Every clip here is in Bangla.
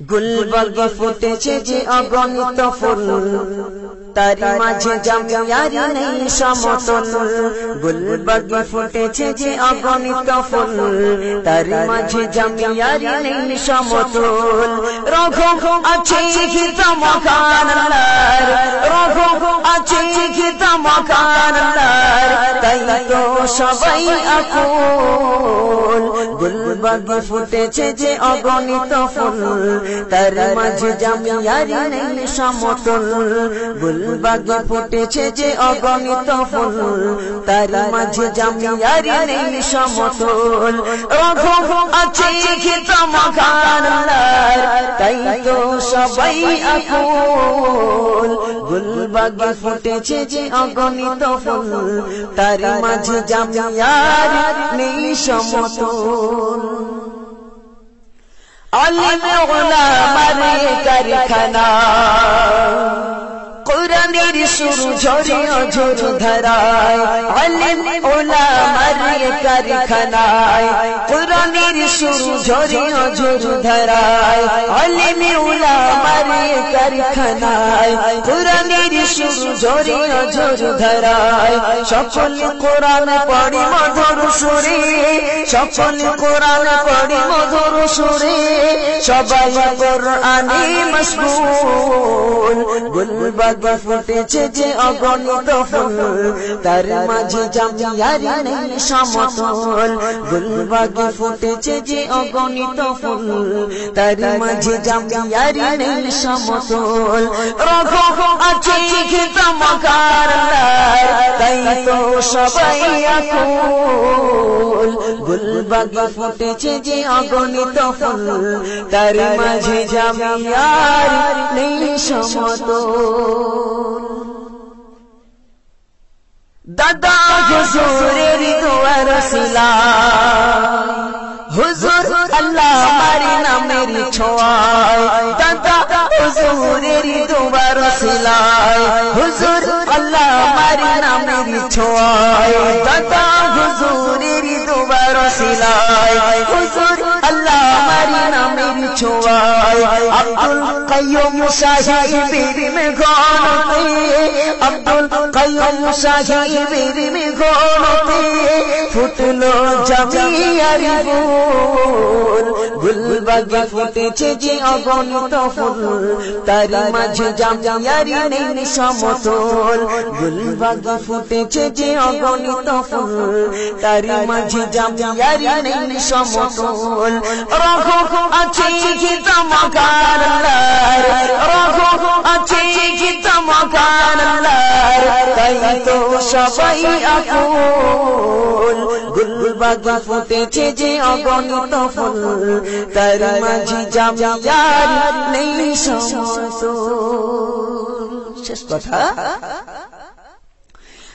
গুলবাগে ফুটেছে যে অগণিত ফুল তারি মাঝে জামিয়ারি নেই সমতল গুলবাগে ফুটেছে যে অগণিত ফুল তারি মাঝে জামিয়ারি নেই সমতল রঘু আছে খিত মকান রঘু আছে খিত মকান তাই তো সবাই আকুল। গুলবাগে ফুটেছে যে অগণিত ফুল, তার মাঝে জামিয়ারি নেই সমতল। গুলবাগে ফুটেছে যে অগণিত ফুল, তার মাঝে জামিয়ারি নেই সমতল। আছে খিত মকান তাই তো সবাই আকুল। গুলবাগে ফুটেছে যে অগণিত ফুল, তার মাঝে জামিয়ার নেই সমতল। আলিম ওলামার কারখানা। কোরআনের সুর ঝরিও ঝোর ধরায়। আলিম ওলামার কারখানায়। কোরআনের সুর ঝরিও ঝোর ধরায়। আলিম ওলামার কারখানায়। কোরআনের সুর ঝরিও ঝোর ধরায়। সকল কোরআন পড়ি মধুর সুরে। সকল কোরআন পড়ি মধুর সুরে। সবাই কোরআনে মশগুল। গুলবাগে ফুটেছে যে অগণিত ফুল, তার মাঝে জামিয়ারি নেই সমতল। গুলবাগে ফুটেছে যে অগণিত ফুল, তার মাঝে জামিয়ারি নেই সমতল। রঘু আছে খিত তাই তো সবাই আকুল। গুলবাগে ফুটেছে যে অগণিত ফুল, তার মাঝে জামিয়ার নেই সমতল। دا حضور رضوان رسول حضور اللہ ہماری نہ میری چھوائے دادا حضور رضوان رسول حضور اللہ ہماری نہ میری چھوائے دادا حضور رضوان رسول حضور اللہ ہماری نہ میری چھوائے عبد القیوم صاحب میں گون عبد القیوم صاحب میں گون ফুটলো জামিয়ার ফুল। গুলবাগে ফুটেছে যে অগণিত ফুল। তার মাঝে জামিয়ারি নেই সমতল। গুলবাগে ফুটেছে যে অগণিত ফুল। তার মাঝে জামিয়ারি নেই সমতল। রঘু আছে রঘু আছে তো সবাই আকুল গুলবাগে ফুটেছে যে অগণিত ফুল তার মাঝে জামিয়ার নেই সমতল শেষ কথা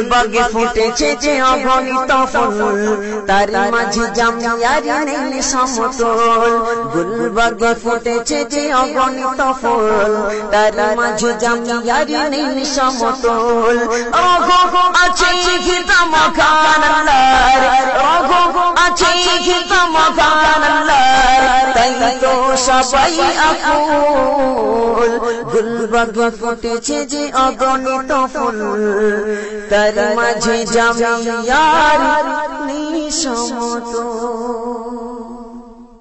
গুলবাগে ফুটেছে যে অগণিত ফুল। তার মাঝে জামিয়ারি নেই সমতল। গুলবাগে ফুটেছে যে অগণিত ফুল। তার মাঝে জামিয়ারি নেই সমতল। রঘু আছে খিত মকান রঘু আছে খিত মকান তাই তো সবাই আকুল। গুলবাগ ফুটেছে যে অগণিত ফুল। তার মাঝে জামিয়ার নিসমতো